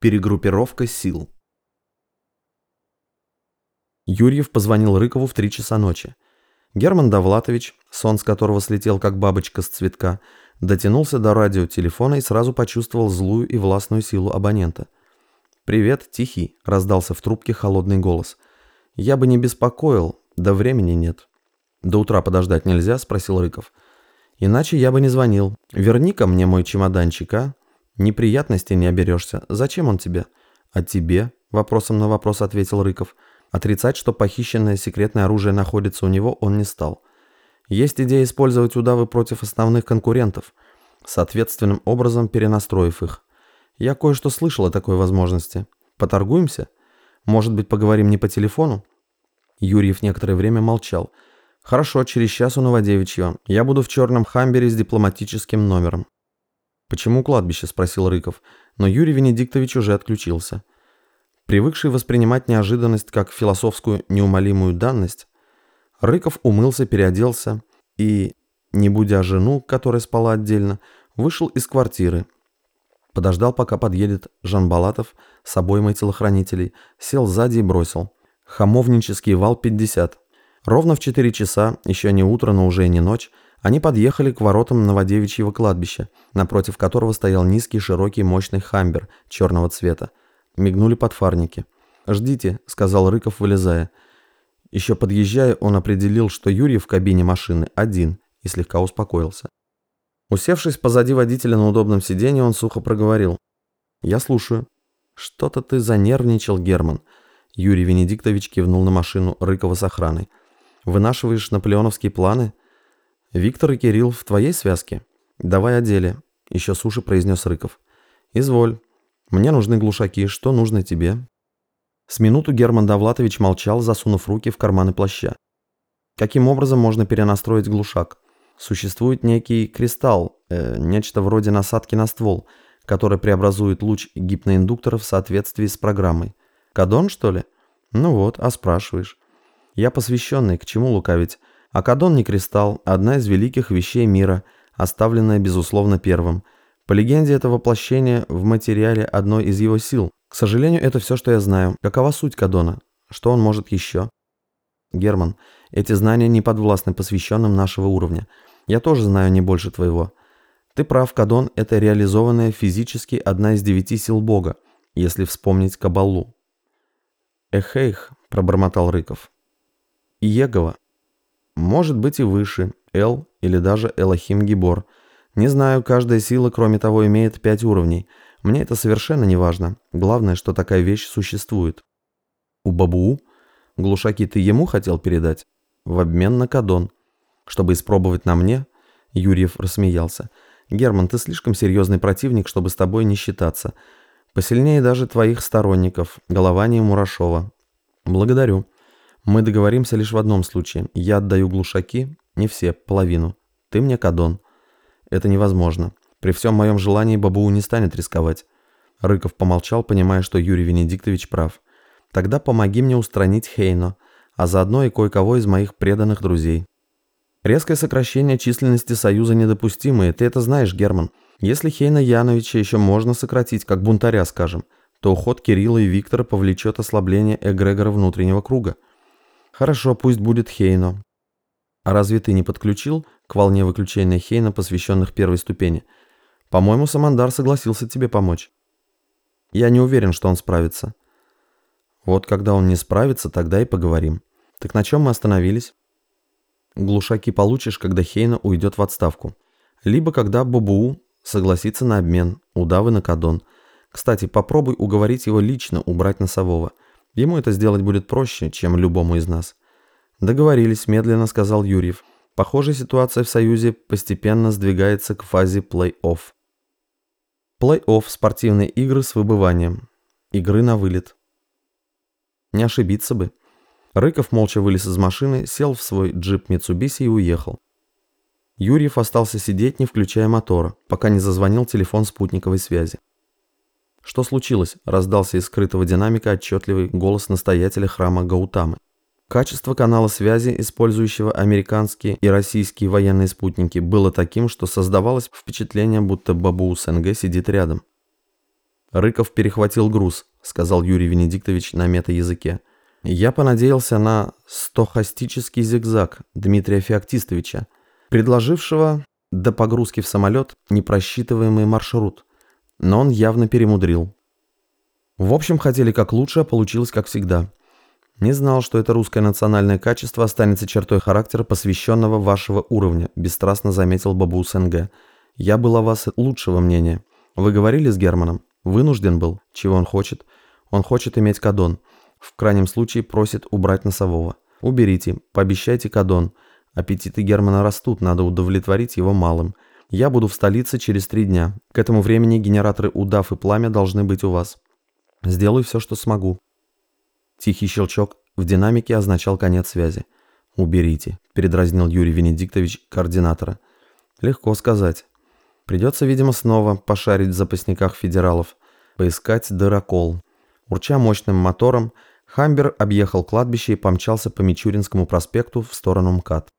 Перегруппировка сил. Юрьев позвонил Рыкову в три часа ночи. Герман Довлатович, сон с которого слетел как бабочка с цветка, дотянулся до радиотелефона и сразу почувствовал злую и властную силу абонента. «Привет, Тихий», — раздался в трубке холодный голос. «Я бы не беспокоил, да времени нет». «До утра подождать нельзя?» — спросил Рыков. «Иначе я бы не звонил. Верни-ка мне мой чемоданчик, а?» Неприятностей не оберешься. Зачем он тебе? А тебе? Вопросом на вопрос ответил Рыков. Отрицать, что похищенное секретное оружие находится у него, он не стал. Есть идея использовать удавы против основных конкурентов, соответственным образом перенастроив их. Я кое-что слышал о такой возможности. Поторгуемся? Может быть, поговорим не по телефону? Юрьев некоторое время молчал. «Хорошо, через час у Новодевичьего. Я буду в черном хамбере с дипломатическим номером. «Почему кладбище?» – спросил Рыков, но Юрий Венедиктович уже отключился. Привыкший воспринимать неожиданность как философскую неумолимую данность, Рыков умылся, переоделся и, не будя жену, которая спала отдельно, вышел из квартиры. Подождал, пока подъедет Жан Балатов с обоймой телохранителей, сел сзади и бросил. Хамовнический вал 50. Ровно в 4 часа, еще не утро, но уже и не ночь, они подъехали к воротам Новодевичьего кладбища, напротив которого стоял низкий, широкий, мощный хамбер черного цвета. Мигнули подфарники. «Ждите», — сказал Рыков, вылезая. Еще подъезжая, он определил, что Юрий в кабине машины один, и слегка успокоился. Усевшись позади водителя на удобном сиденье, он сухо проговорил. «Я слушаю». «Что-то ты занервничал, Герман». Юрий Венедиктович кивнул на машину Рыкова с охраной. «Вынашиваешь наполеоновские планы?» «Виктор и Кирилл в твоей связке? Давай о деле», — еще суши произнес Рыков. «Изволь. Мне нужны глушаки. Что нужно тебе?» С минуту Герман Давлатович молчал, засунув руки в карманы плаща. Каким образом можно перенастроить глушак? Существует некий кристалл, э, нечто вроде насадки на ствол, который преобразует луч гипноиндуктора в соответствии с программой. Кадон, что ли? Ну вот, а спрашиваешь. Я посвященный, к чему лукавить? Акадон не кристалл, одна из великих вещей мира, оставленная, безусловно, первым. По легенде, это воплощение в материале одной из его сил. К сожалению, это все, что я знаю. Какова суть Кадона? Что он может еще? Герман, эти знания не подвластны посвященным нашего уровня. Я тоже знаю не больше твоего. Ты прав, Кадон – это реализованная физически одна из девяти сил Бога, если вспомнить Кабалу. «Эхейх», – пробормотал Рыков. «Иегова, может быть и выше, Эл или даже Элохим Гибор. Не знаю, каждая сила, кроме того, имеет пять уровней. Мне это совершенно не важно. Главное, что такая вещь существует. У Бабуу? Глушаки ты ему хотел передать? В обмен на кадон. Чтобы испробовать на мне? Юрьев рассмеялся. Герман, ты слишком серьезный противник, чтобы с тобой не считаться. Посильнее даже твоих сторонников, Головани и Мурашова. Благодарю. Мы договоримся лишь в одном случае. Я отдаю глушаки, не все, половину. Ты мне кадон. Это невозможно. При всем моем желании Бабу не станет рисковать. Рыков помолчал, понимая, что Юрий Венедиктович прав. Тогда помоги мне устранить Хейно, а заодно и кое-кого из моих преданных друзей. Резкое сокращение численности Союза недопустимо, и ты это знаешь, Герман. Если Хейна Яновича еще можно сократить, как бунтаря, скажем, то уход Кирилла и Виктора повлечет ослабление эгрегора внутреннего круга. Хорошо, пусть будет Хейно. А разве ты не подключил к волне выключения Хейна, посвященных первой ступени? По-моему, Самандар согласился тебе помочь. Я не уверен, что он справится. Вот когда он не справится, тогда и поговорим. Так на чем мы остановились? Глушаки получишь, когда Хейна уйдет в отставку. Либо когда Бобуу согласится на обмен, удавы на кадон. Кстати, попробуй уговорить его лично убрать носового – Ему это сделать будет проще, чем любому из нас. Договорились, медленно сказал Юрьев. Похоже, ситуация в Союзе постепенно сдвигается к фазе плей-офф. Плей-офф – спортивные игры с выбыванием. Игры на вылет. Не ошибиться бы. Рыков молча вылез из машины, сел в свой джип Митсубиси и уехал. Юрьев остался сидеть, не включая мотора, пока не зазвонил телефон спутниковой связи. «Что случилось?» – раздался из скрытого динамика отчетливый голос настоятеля храма Гаутамы. Качество канала связи, использующего американские и российские военные спутники, было таким, что создавалось впечатление, будто Бабу СНГ сидит рядом. Рыков перехватил груз, сказал Юрий Венедиктович на мета-языке. Я понадеялся на стохастический зигзаг Дмитрия Феоктистовича, предложившего до погрузки в самолет непросчитываемый маршрут, но он явно перемудрил. В общем, хотели как лучше, а получилось как всегда. Не знал, что это русское национальное качество останется чертой характера, посвященного вашего уровня, бесстрастно заметил Бабу СНГ. Я был о вас лучшего мнения. Вы говорили с Германом? Вынужден был. Чего он хочет? Он хочет иметь кадон. В крайнем случае просит убрать носового. Уберите, пообещайте кадон. Аппетиты Германа растут, надо удовлетворить его малым. Я буду в столице через три дня. К этому времени генераторы удав и пламя должны быть у вас. Сделаю все, что смогу. Тихий щелчок в динамике означал конец связи. «Уберите», – передразнил Юрий Венедиктович координатора. «Легко сказать. Придется, видимо, снова пошарить в запасниках федералов, поискать дырокол». Урча мощным мотором, Хамбер объехал кладбище и помчался по Мичуринскому проспекту в сторону МКАД.